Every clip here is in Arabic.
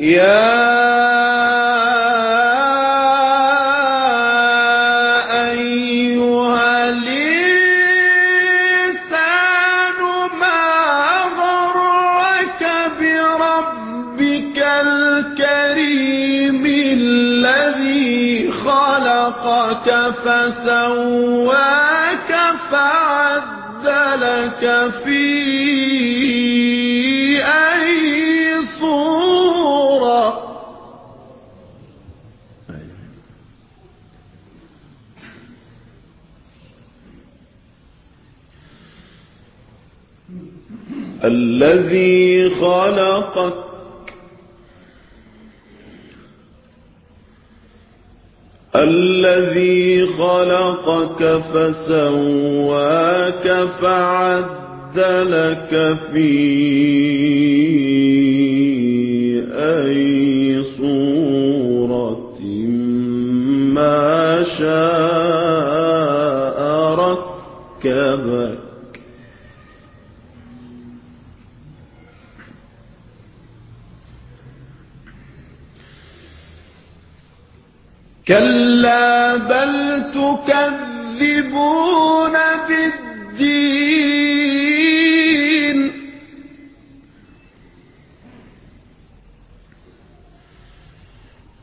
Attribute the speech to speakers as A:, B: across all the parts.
A: يا أيها الإنسان ما غرك بربك الكريم الذي خلقك فسواك فعدلك في أي الذي خلقك. الذي خلقك فسواك فعدلك في أي صورة. كلا بل تكذبون بالدين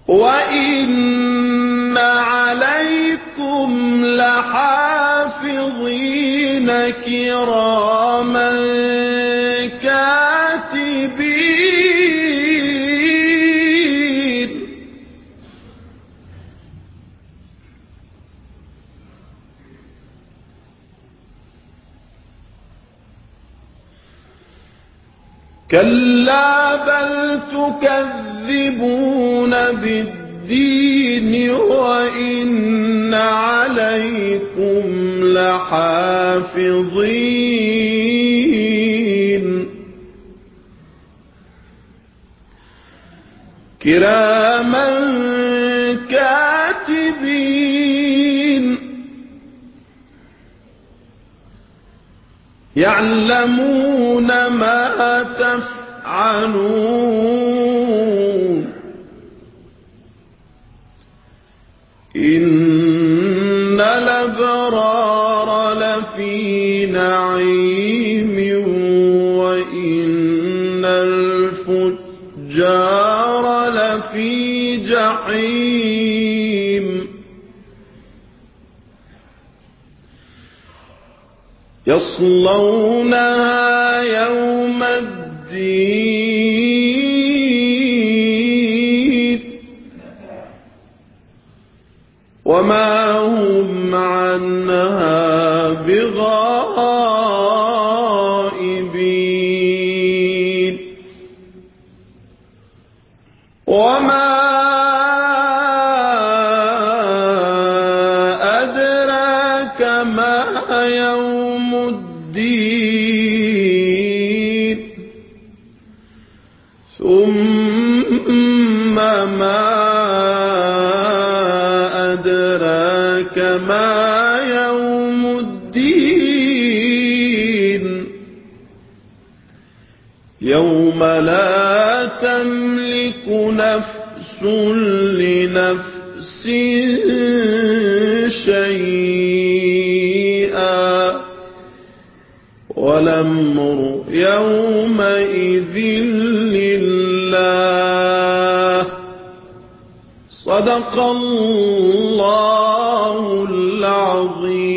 A: وإن عليكم لحافظين كراما كلا بل تكذبون بالدين وإن عليكم لحافظين كراما يعلمون ما تفعلون. إن الأبرار لفي نعيم. يصلونها يوم الدين. وما هم عنها بغائبين. وما أدراك ما يوم الدين ثم ما أدراك ما يوم الدين. يوم لا تملك نفس لنفس الأمر يومئذ لله. صدق الله العظيم.